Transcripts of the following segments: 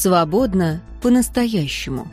Свободно по-настоящему.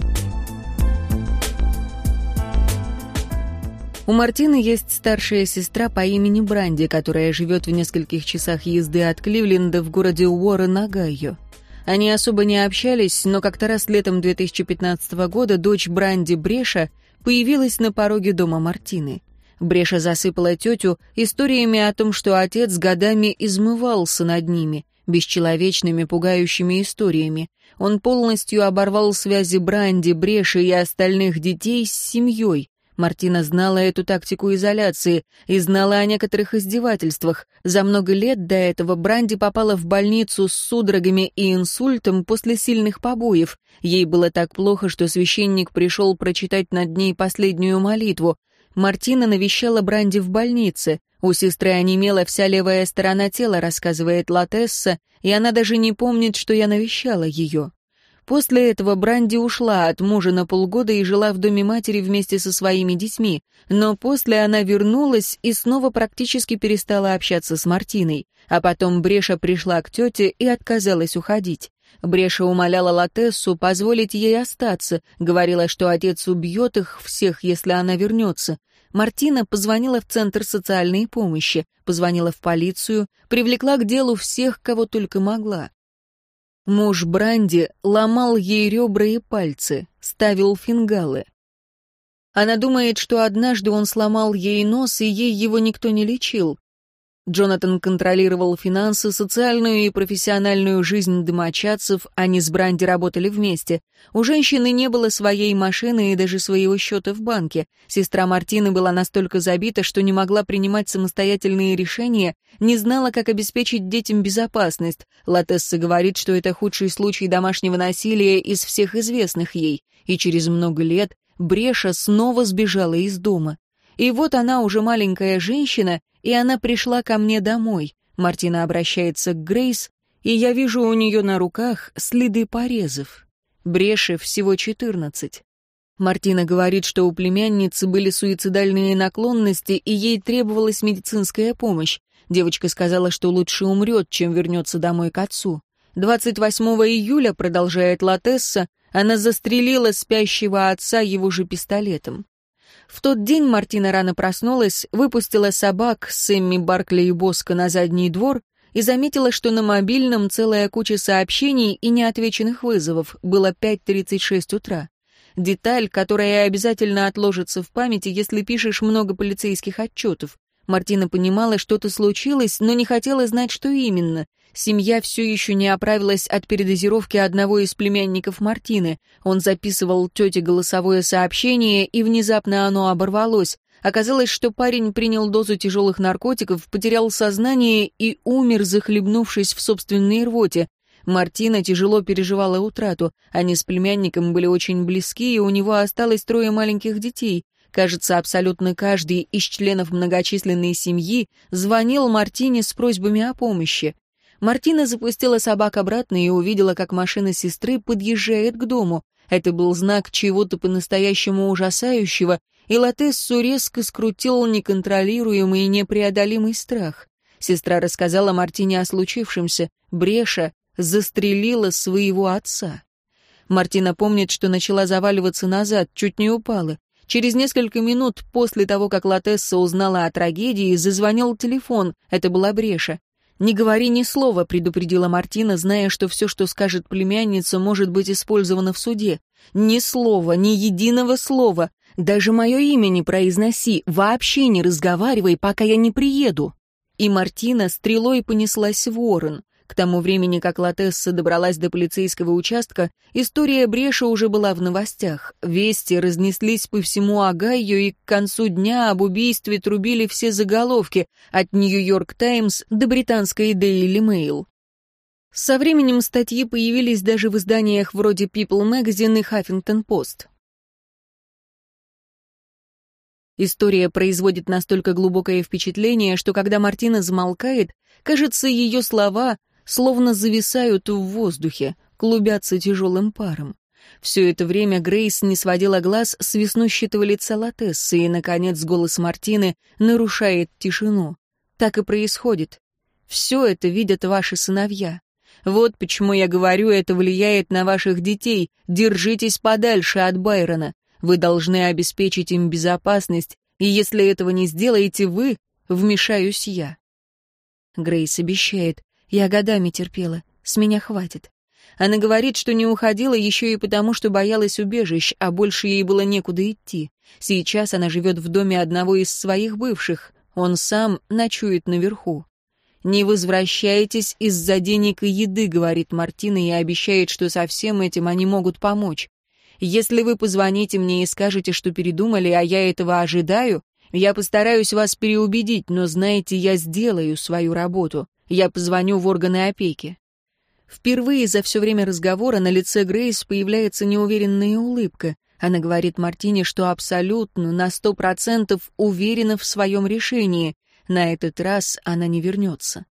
У Мартины есть старшая сестра по имени Бранди, которая живет в нескольких часах езды от Кливленда в городе Уоррен, Огайо. Они особо не общались, но как-то раз летом 2015 года дочь Бранди Бреша появилась на пороге дома Мартины. Бреша засыпала тетю историями о том, что отец годами измывался над ними, бесчеловечными, пугающими историями. Он полностью оборвал связи Бранди, Бреши и остальных детей с семьей. Мартина знала эту тактику изоляции и знала о некоторых издевательствах. За много лет до этого Бранди попала в больницу с судорогами и инсультом после сильных побоев. Ей было так плохо, что священник пришел прочитать над ней последнюю молитву. Мартина навещала Бранди в больнице. У сестры онемела вся левая сторона тела, рассказывает Латесса, и она даже не помнит, что я навещала ее. После этого Бранди ушла от мужа на полгода и жила в доме матери вместе со своими детьми, но после она вернулась и снова практически перестала общаться с Мартиной, а потом Бреша пришла к тете и отказалась уходить. Бреша умоляла Латессу позволить ей остаться, говорила, что отец убьет их всех, если она вернется. Мартина позвонила в Центр социальной помощи, позвонила в полицию, привлекла к делу всех, кого только могла. Муж Бранди ломал ей ребра и пальцы, ставил фингалы. Она думает, что однажды он сломал ей нос, и ей его никто не лечил. Джонатан контролировал финансы, социальную и профессиональную жизнь домочадцев, они с Бранди работали вместе. У женщины не было своей машины и даже своего счета в банке. Сестра Мартины была настолько забита, что не могла принимать самостоятельные решения, не знала, как обеспечить детям безопасность. Латесса говорит, что это худший случай домашнего насилия из всех известных ей, и через много лет Бреша снова сбежала из дома. И вот она уже маленькая женщина, и она пришла ко мне домой. Мартина обращается к Грейс, и я вижу у нее на руках следы порезов. Бреши всего четырнадцать. Мартина говорит, что у племянницы были суицидальные наклонности, и ей требовалась медицинская помощь. Девочка сказала, что лучше умрет, чем вернется домой к отцу. 28 июля, продолжает Латесса, она застрелила спящего отца его же пистолетом. В тот день Мартина рано проснулась, выпустила собак Сэмми Баркли и Боска на задний двор и заметила, что на мобильном целая куча сообщений и неотвеченных вызовов. Было 5.36 утра. Деталь, которая обязательно отложится в памяти, если пишешь много полицейских отчетов. Мартина понимала, что-то случилось, но не хотела знать, что именно. Семья все еще не оправилась от передозировки одного из племянников Мартины. Он записывал тете голосовое сообщение, и внезапно оно оборвалось. Оказалось, что парень принял дозу тяжелых наркотиков, потерял сознание и умер, захлебнувшись в собственной рвоте. Мартина тяжело переживала утрату. Они с племянником были очень близки, и у него осталось трое маленьких детей. Кажется, абсолютно каждый из членов многочисленной семьи звонил Мартине с просьбами о помощи. Мартина запустила собак обратно и увидела, как машина сестры подъезжает к дому. Это был знак чего-то по-настоящему ужасающего, и Латессу резко скрутил неконтролируемый и непреодолимый страх. Сестра рассказала Мартине о случившемся. Бреша застрелила своего отца. Мартина помнит, что начала заваливаться назад, чуть не упала. Через несколько минут после того, как Латесса узнала о трагедии, зазвонил телефон. Это была Бреша. «Не говори ни слова», — предупредила Мартина, зная, что все, что скажет племянница, может быть использовано в суде. «Ни слова, ни единого слова. Даже мое имя не произноси, вообще не разговаривай, пока я не приеду». И Мартина стрелой понеслась в Уоррен. К тому времени, как Латесса добралась до полицейского участка, история Бреша уже была в новостях. Вести разнеслись по всему Огайо, и к концу дня об убийстве трубили все заголовки, от «Нью-Йорк Таймс» до британской «Дейли Мэйл». Со временем статьи появились даже в изданиях вроде People Magazine и Huffington Post. История производит настолько глубокое впечатление, что когда Мартина замолкает, кажется, ее слова словно зависают в воздухе, клубятся тяжелым паром. Все это время Грейс не сводила глаз с веснущего лица Латессы, и, наконец, голос Мартины нарушает тишину. Так и происходит. Все это видят ваши сыновья. Вот почему я говорю, это влияет на ваших детей. Держитесь подальше от Байрона. Вы должны обеспечить им безопасность, и если этого не сделаете вы, вмешаюсь я. Грейс обещает. Я годами терпела. С меня хватит. Она говорит, что не уходила еще и потому, что боялась убежищ, а больше ей было некуда идти. Сейчас она живет в доме одного из своих бывших. Он сам ночует наверху. «Не возвращайтесь из-за денег и еды», — говорит Мартина и обещает, что со всем этим они могут помочь. «Если вы позвоните мне и скажете, что передумали, а я этого ожидаю, я постараюсь вас переубедить, но знаете, я сделаю свою работу. Я позвоню в органы опеки». Впервые за все время разговора на лице Грейс появляется неуверенная улыбка. Она говорит Мартине, что абсолютно, на сто процентов уверена в своем решении. На этот раз она не вернется.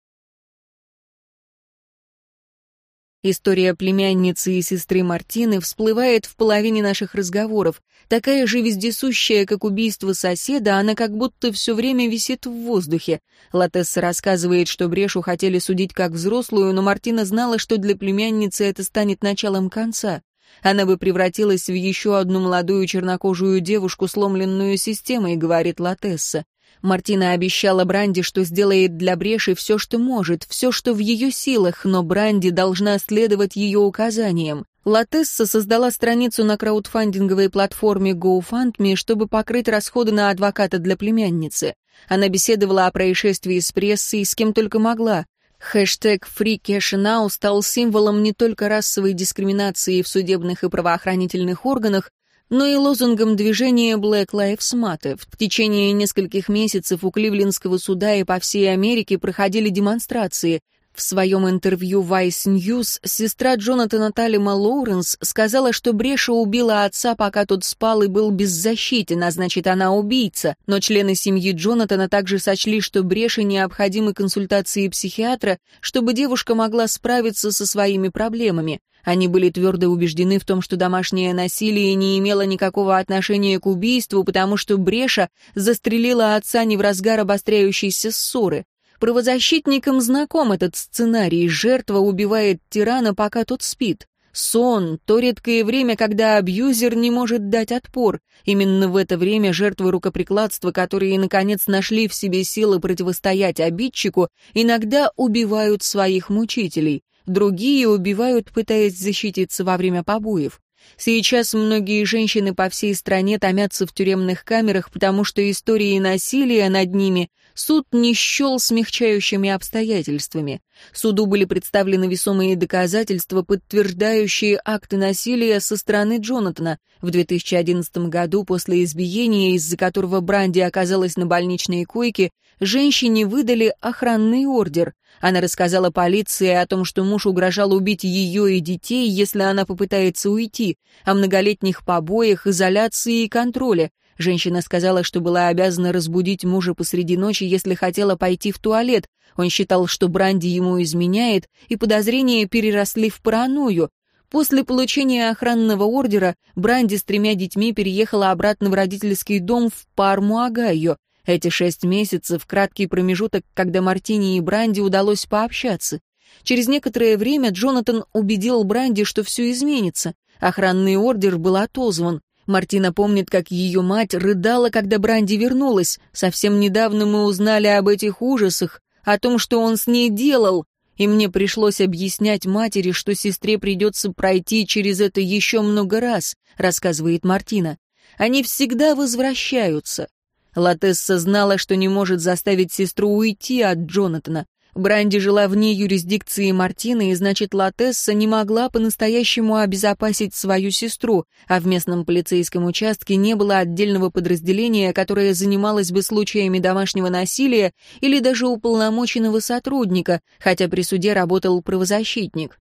История племянницы и сестры Мартины всплывает в половине наших разговоров. Такая же вездесущая, как убийство соседа, она как будто все время висит в воздухе. Латесса рассказывает, что Брешу хотели судить как взрослую, но Мартина знала, что для племянницы это станет началом конца. Она бы превратилась в еще одну молодую чернокожую девушку, сломленную системой, говорит Латесса. Мартина обещала Бранди, что сделает для Бреши все, что может, все, что в ее силах, но Бранди должна следовать ее указаниям. Латесса создала страницу на краудфандинговой платформе GoFundMe, чтобы покрыть расходы на адвоката для племянницы. Она беседовала о происшествии с прессой, с кем только могла. Хэштег FreeCashNow стал символом не только расовой дискриминации в судебных и правоохранительных органах, но и лозунгом движения Black Lives Matter. В течение нескольких месяцев у Кливлендского суда и по всей Америке проходили демонстрации. В своем интервью Vice News сестра Джонатана Талима Лоуренс сказала, что Бреша убила отца, пока тот спал и был беззащитен, а значит, она убийца. Но члены семьи Джонатана также сочли, что Бреше необходимы консультации психиатра, чтобы девушка могла справиться со своими проблемами. Они были твердо убеждены в том, что домашнее насилие не имело никакого отношения к убийству, потому что Бреша застрелила отца не в разгар обостряющейся ссоры. Правозащитникам знаком этот сценарий. Жертва убивает тирана, пока тот спит. Сон — то редкое время, когда абьюзер не может дать отпор. Именно в это время жертвы рукоприкладства, которые, наконец, нашли в себе силы противостоять обидчику, иногда убивают своих мучителей. Другие убивают, пытаясь защититься во время побоев. Сейчас многие женщины по всей стране томятся в тюремных камерах, потому что истории насилия над ними суд не счел смягчающими обстоятельствами. Суду были представлены весомые доказательства, подтверждающие акты насилия со стороны Джонатана. В 2011 году, после избиения, из-за которого Бранди оказалась на больничной койке, женщине выдали охранный ордер. Она рассказала полиции о том, что муж угрожал убить ее и детей, если она попытается уйти, о многолетних побоях, изоляции и контроле. Женщина сказала, что была обязана разбудить мужа посреди ночи, если хотела пойти в туалет. Он считал, что Бранди ему изменяет, и подозрения переросли в паранойю. После получения охранного ордера Бранди с тремя детьми переехала обратно в родительский дом в Парму-Агайо. Эти шесть месяцев — краткий промежуток, когда Мартини и Бранди удалось пообщаться. Через некоторое время Джонатан убедил Бранди, что все изменится. Охранный ордер был отозван. Мартина помнит, как ее мать рыдала, когда Бранди вернулась. Совсем недавно мы узнали об этих ужасах, о том, что он с ней делал, и мне пришлось объяснять матери, что сестре придется пройти через это еще много раз, рассказывает Мартина. Они всегда возвращаются. Латесса знала, что не может заставить сестру уйти от Джонатана. Бранди жила вне юрисдикции Мартины, и значит, Латесса не могла по-настоящему обезопасить свою сестру, а в местном полицейском участке не было отдельного подразделения, которое занималось бы случаями домашнего насилия или даже уполномоченного сотрудника, хотя при суде работал правозащитник.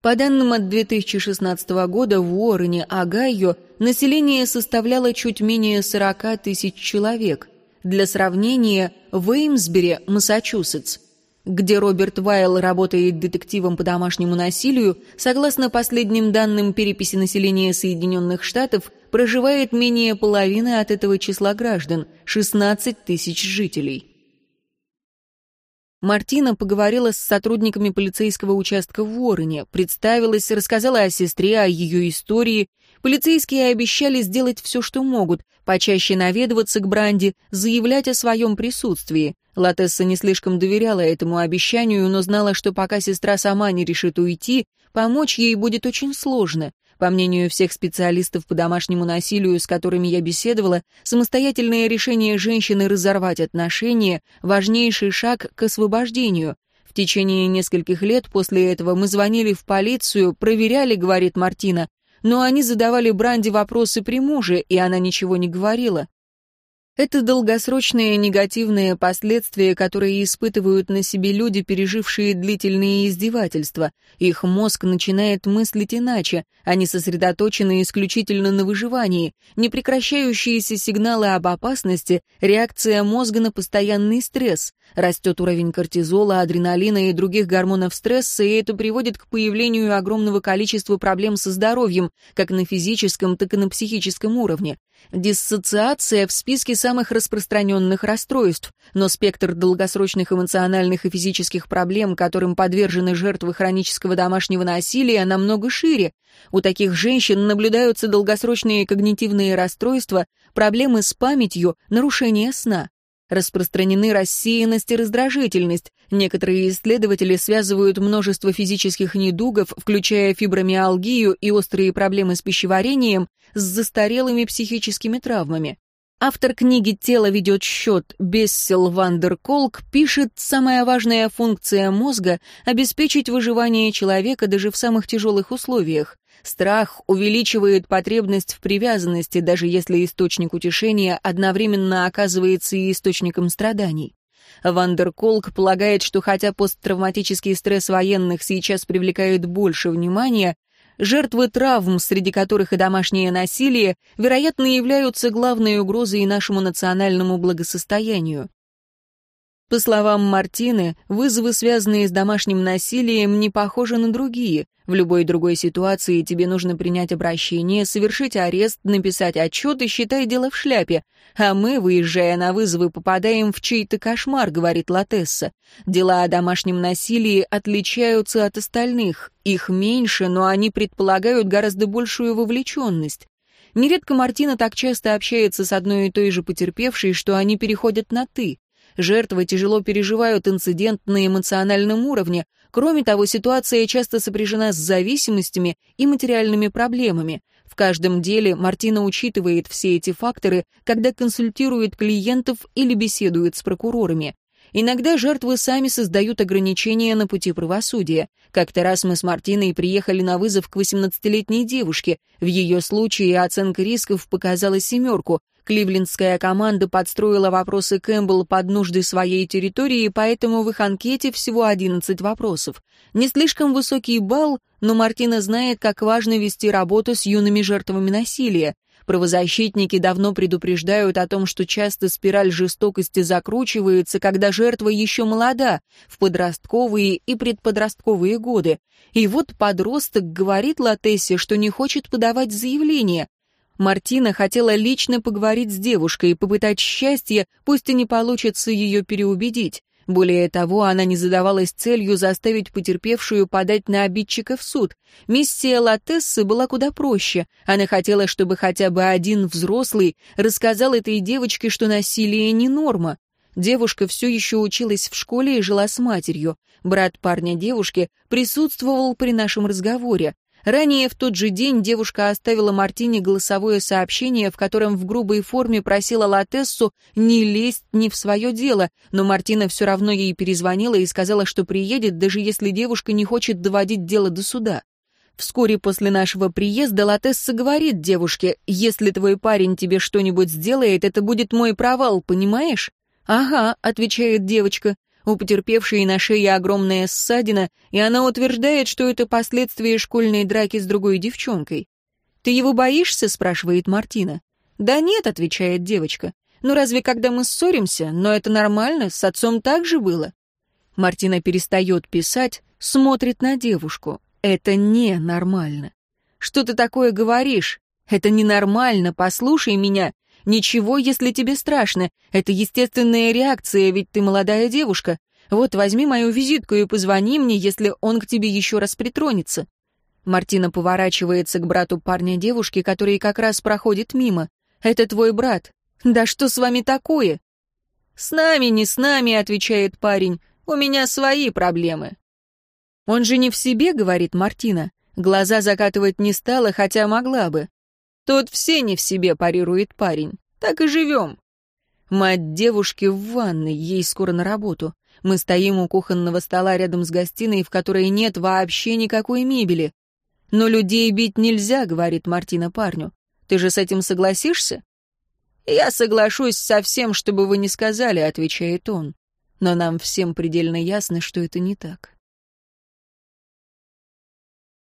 По данным от 2016 года в Уоррене, Огайо, население составляло чуть менее 40 тысяч человек. Для сравнения, в Эймсбери, Массачусетс, где Роберт Вайл работает детективом по домашнему насилию, согласно последним данным переписи населения Соединенных Штатов, проживает менее половины от этого числа граждан – 16 тысяч жителей. Мартина поговорила с сотрудниками полицейского участка в Уоррене, представилась, рассказала о сестре, о ее истории. Полицейские обещали сделать все, что могут, почаще наведываться к Бранди, заявлять о своем присутствии. Латесса не слишком доверяла этому обещанию, но знала, что пока сестра сама не решит уйти, помочь ей будет очень сложно. По мнению всех специалистов по домашнему насилию, с которыми я беседовала, самостоятельное решение женщины разорвать отношения – важнейший шаг к освобождению. В течение нескольких лет после этого мы звонили в полицию, проверяли, говорит Мартина, но они задавали Бранди вопросы при муже, и она ничего не говорила. Это долгосрочные негативные последствия, которые испытывают на себе люди, пережившие длительные издевательства. Их мозг начинает мыслить иначе, они сосредоточены исключительно на выживании. Непрекращающиеся сигналы об опасности, реакция мозга на постоянный стресс. Растет уровень кортизола, адреналина и других гормонов стресса, и это приводит к появлению огромного количества проблем со здоровьем, как на физическом, так и на психическом уровне. Диссоциация в списке самых распространенных расстройств, но спектр долгосрочных эмоциональных и физических проблем, которым подвержены жертвы хронического домашнего насилия, намного шире. У таких женщин наблюдаются долгосрочные когнитивные расстройства, проблемы с памятью, нарушение сна. Распространены рассеянность и раздражительность. Некоторые исследователи связывают множество физических недугов, включая фибромиалгию и острые проблемы с пищеварением, с застарелыми психическими травмами. Автор книги «Тело ведет счет» Бессел Вандерколк пишет, самая важная функция мозга — обеспечить выживание человека даже в самых тяжелых условиях. Страх увеличивает потребность в привязанности, даже если источник утешения одновременно оказывается и источником страданий. Вандерколк полагает, что хотя посттравматический стресс военных сейчас привлекает больше внимания, жертвы травм, среди которых и домашнее насилие, вероятно, являются главной угрозой нашему национальному благосостоянию. По словам Мартины, вызовы, связанные с домашним насилием, не похожи на другие. В любой другой ситуации тебе нужно принять обращение, совершить арест, написать отчет и считай дело в шляпе. А мы, выезжая на вызовы, попадаем в чей-то кошмар, говорит Латесса. Дела о домашнем насилии отличаются от остальных. Их меньше, но они предполагают гораздо большую вовлеченность. Нередко Мартина так часто общается с одной и той же потерпевшей, что они переходят на «ты». Жертвы тяжело переживают инцидент на эмоциональном уровне. Кроме того, ситуация часто сопряжена с зависимостями и материальными проблемами. В каждом деле Мартина учитывает все эти факторы, когда консультирует клиентов или беседует с прокурорами. Иногда жертвы сами создают ограничения на пути правосудия. Как-то раз мы с Мартиной приехали на вызов к 18-летней девушке. В ее случае оценка рисков показала семерку. Кливлендская команда подстроила вопросы Кэмпбелл под нужды своей территории, поэтому в их анкете всего 11 вопросов. Не слишком высокий балл, но Мартина знает, как важно вести работу с юными жертвами насилия. Правозащитники давно предупреждают о том, что часто спираль жестокости закручивается, когда жертва еще молода, в подростковые и предподростковые годы. И вот подросток говорит Латессе, что не хочет подавать заявление, Мартина хотела лично поговорить с девушкой, и попытать счастье, пусть и не получится ее переубедить. Более того, она не задавалась целью заставить потерпевшую подать на обидчика в суд. Миссия Латессы была куда проще. Она хотела, чтобы хотя бы один взрослый рассказал этой девочке, что насилие не норма. Девушка все еще училась в школе и жила с матерью. Брат парня девушки присутствовал при нашем разговоре. Ранее в тот же день девушка оставила Мартине голосовое сообщение, в котором в грубой форме просила Латессу не лезть не в свое дело, но Мартина все равно ей перезвонила и сказала, что приедет, даже если девушка не хочет доводить дело до суда. Вскоре после нашего приезда Латесса говорит девушке, «Если твой парень тебе что-нибудь сделает, это будет мой провал, понимаешь?» «Ага», — отвечает девочка, у потерпевшей на шее огромная ссадина, и она утверждает, что это последствия школьной драки с другой девчонкой. «Ты его боишься?» — спрашивает Мартина. «Да нет», — отвечает девочка. «Ну разве когда мы ссоримся? Но это нормально, с отцом так же было». Мартина перестает писать, смотрит на девушку. «Это не нормально». «Что ты такое говоришь? Это ненормально, послушай меня. Ничего, если тебе страшно. Это естественная реакция, ведь ты молодая девушка. Вот возьми мою визитку и позвони мне, если он к тебе еще раз притронется». Мартина поворачивается к брату парня девушки, который как раз проходит мимо. «Это твой брат. Да что с вами такое?» «С нами, не с нами», — отвечает парень. «У меня свои проблемы». «Он же не в себе», — говорит Мартина. Глаза закатывать не стала, хотя могла бы. «Тут все не в себе», — парирует парень. «Так и живем». Мать девушки в ванной, ей скоро на работу. Мы стоим у кухонного стола рядом с гостиной, в которой нет вообще никакой мебели. «Но людей бить нельзя», — говорит Мартина парню. «Ты же с этим согласишься?» «Я соглашусь со всем, что бы вы ни сказали», — отвечает он. Но нам всем предельно ясно, что это не так.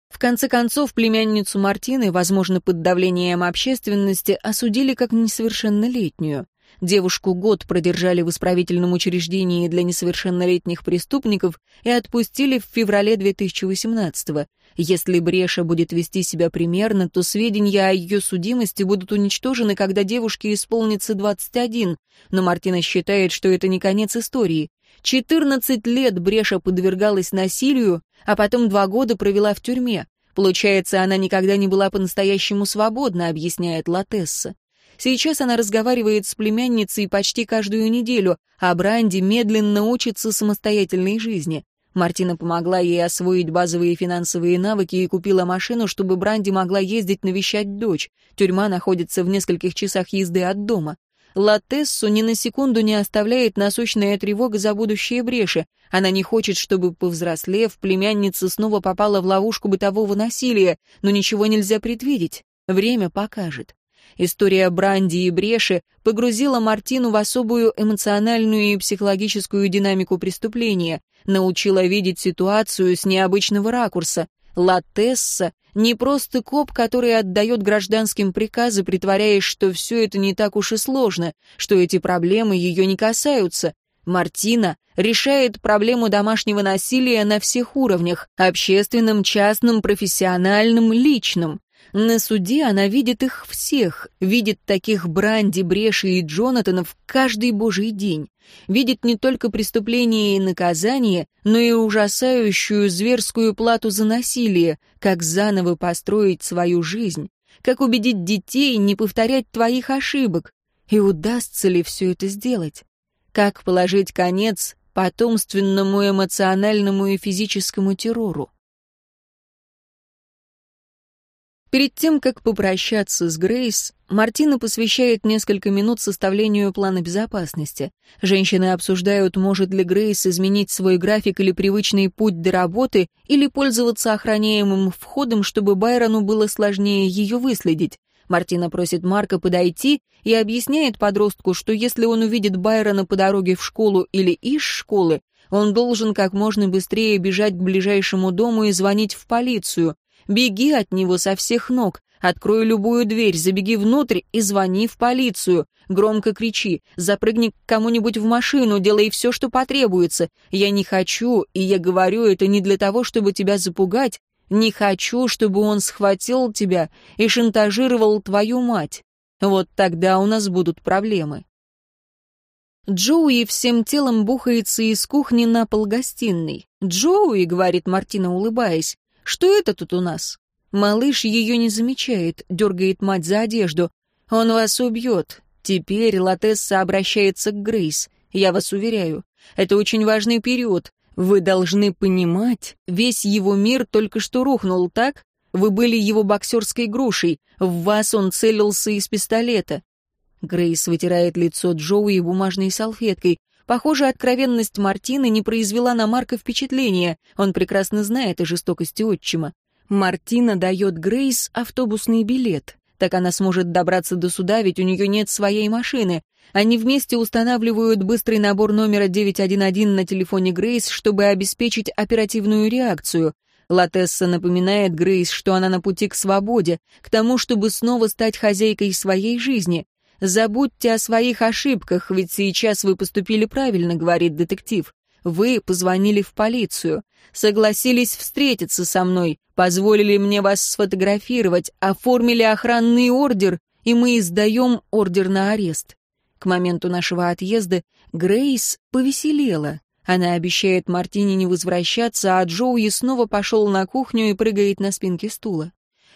В конце концов, племянницу Мартины, возможно, под давлением общественности, осудили как несовершеннолетнюю. Девушку год продержали в исправительном учреждении для несовершеннолетних преступников и отпустили в феврале 2018-го. Если Бреша будет вести себя примерно, то сведения о ее судимости будут уничтожены, когда девушке исполнится 21, но Мартина считает, что это не конец истории. 14 лет Бреша подвергалась насилию, а потом два года провела в тюрьме. Получается, она никогда не была по-настоящему свободна, объясняет Латесса. Сейчас она разговаривает с племянницей почти каждую неделю, а Бранди медленно учится самостоятельной жизни. Мартина помогла ей освоить базовые финансовые навыки и купила машину, чтобы Бранди могла ездить навещать дочь. Тюрьма находится в нескольких часах езды от дома. Латессу ни на секунду не оставляет насущная тревога за будущее бреши. Она не хочет, чтобы, повзрослев, племянница снова попала в ловушку бытового насилия, но ничего нельзя предвидеть. Время покажет. История Бранди и Бреши погрузила Мартину в особую эмоциональную и психологическую динамику преступления, научила видеть ситуацию с необычного ракурса. Латесса не просто коп, который отдает гражданским приказы, притворяясь, что все это не так уж и сложно, что эти проблемы ее не касаются. Мартина решает проблему домашнего насилия на всех уровнях – общественном, частном, профессиональном, личном. На суде она видит их всех, видит таких Бранди, Бреши и Джонатанов каждый божий день. Видит не только преступление и наказание, но и ужасающую зверскую плату за насилие, как заново построить свою жизнь, как убедить детей не повторять твоих ошибок. И удастся ли все это сделать? Как положить конец потомственному эмоциональному и физическому террору? Перед тем, как попрощаться с Грейс, Мартина посвящает несколько минут составлению плана безопасности. Женщины обсуждают, может ли Грейс изменить свой график или привычный путь до работы, или пользоваться охраняемым входом, чтобы Байрону было сложнее ее выследить. Мартина просит Марка подойти и объясняет подростку, что если он увидит Байрона по дороге в школу или из школы, он должен как можно быстрее бежать к ближайшему дому и звонить в полицию. Беги от него со всех ног, открой любую дверь, забеги внутрь и звони в полицию. Громко кричи, запрыгни к кому-нибудь в машину, делай все, что потребуется. Я не хочу, и я говорю это не для того, чтобы тебя запугать, не хочу, чтобы он схватил тебя и шантажировал твою мать. Вот тогда у нас будут проблемы. Джоуи всем телом бухается из кухни на пол гостиной. «Джоуи», — говорит Мартина, улыбаясь, что это тут у нас? Малыш ее не замечает, дергает мать за одежду. Он вас убьет. Теперь Латесса обращается к Грейс. Я вас уверяю, это очень важный период. Вы должны понимать, весь его мир только что рухнул, так? Вы были его боксерской грушей, в вас он целился из пистолета. Грейс вытирает лицо Джоуи бумажной салфеткой. Похоже, откровенность Мартины не произвела на Марка впечатления. Он прекрасно знает о жестокости отчима. Мартина дает Грейс автобусный билет. Так она сможет добраться до суда, ведь у нее нет своей машины. Они вместе устанавливают быстрый набор номера 911 на телефоне Грейс, чтобы обеспечить оперативную реакцию. Латесса напоминает Грейс, что она на пути к свободе, к тому, чтобы снова стать хозяйкой своей жизни. «Забудьте о своих ошибках, ведь сейчас вы поступили правильно», — говорит детектив. «Вы позвонили в полицию, согласились встретиться со мной, позволили мне вас сфотографировать, оформили охранный ордер, и мы издаем ордер на арест». К моменту нашего отъезда Грейс повеселела. Она обещает Мартине не возвращаться, а Джоуи снова пошел на кухню и прыгает на спинке стула.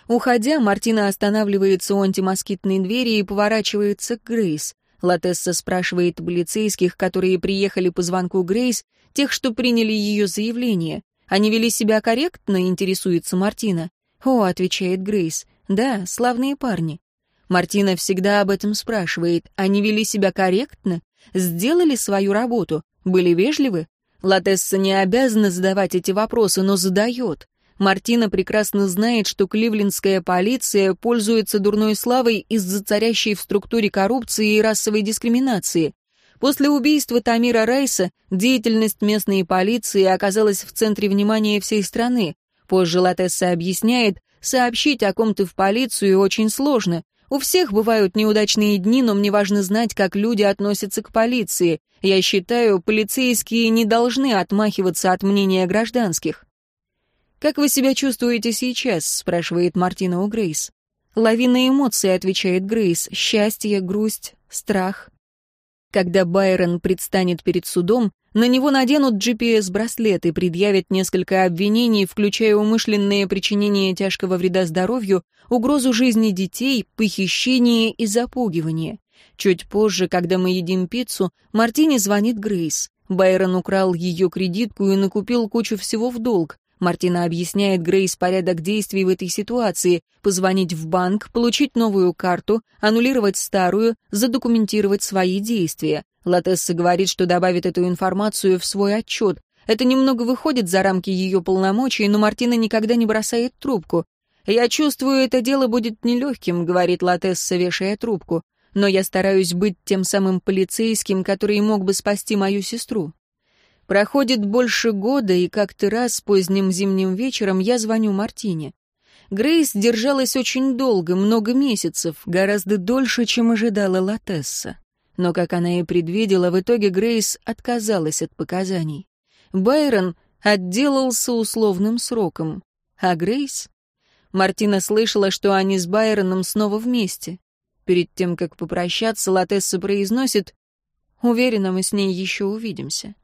Уходя, Мартина останавливается у антимоскитной двери и поворачивается к Грейс. Латесса спрашивает полицейских, которые приехали по звонку Грейс, тех, что приняли ее заявление. Они вели себя корректно, интересуется Мартина. «О», — отвечает Грейс, — «да, славные парни». Мартина всегда об этом спрашивает. Они вели себя корректно? Сделали свою работу? Были вежливы? Латесса не обязана задавать эти вопросы, но задает. Мартина прекрасно знает, что кливлендская полиция пользуется дурной славой из-за царящей в структуре коррупции и расовой дискриминации. После убийства Тамира Райса деятельность местной полиции оказалась в центре внимания всей страны. Позже Латесса объясняет, сообщить о ком-то в полицию очень сложно. У всех бывают неудачные дни, но мне важно знать, как люди относятся к полиции. Я считаю, полицейские не должны отмахиваться от мнения гражданских. «Как вы себя чувствуете сейчас?» — спрашивает Мартина у Грейс. «Лавина эмоций», — отвечает Грейс. «Счастье, грусть, страх». Когда Байрон предстанет перед судом, на него наденут GPS-браслет и предъявят несколько обвинений, включая умышленное причинение тяжкого вреда здоровью, угрозу жизни детей, похищение и запугивание. Чуть позже, когда мы едим пиццу, Мартине звонит Грейс. Байрон украл ее кредитку и накупил кучу всего в долг. Мартина объясняет Грейс порядок действий в этой ситуации. Позвонить в банк, получить новую карту, аннулировать старую, задокументировать свои действия. Латесса говорит, что добавит эту информацию в свой отчет. Это немного выходит за рамки ее полномочий, но Мартина никогда не бросает трубку. «Я чувствую, это дело будет нелегким», — говорит Латесса, вешая трубку. «Но я стараюсь быть тем самым полицейским, который мог бы спасти мою сестру». Проходит больше года, и как-то раз поздним зимним вечером я звоню Мартине. Грейс держалась очень долго, много месяцев, гораздо дольше, чем ожидала Латесса. Но, как она и предвидела, в итоге Грейс отказалась от показаний. Байрон отделался условным сроком. А Грейс? Мартина слышала, что они с Байроном снова вместе. Перед тем, как попрощаться, Латесса произносит «Уверена, мы с ней еще увидимся».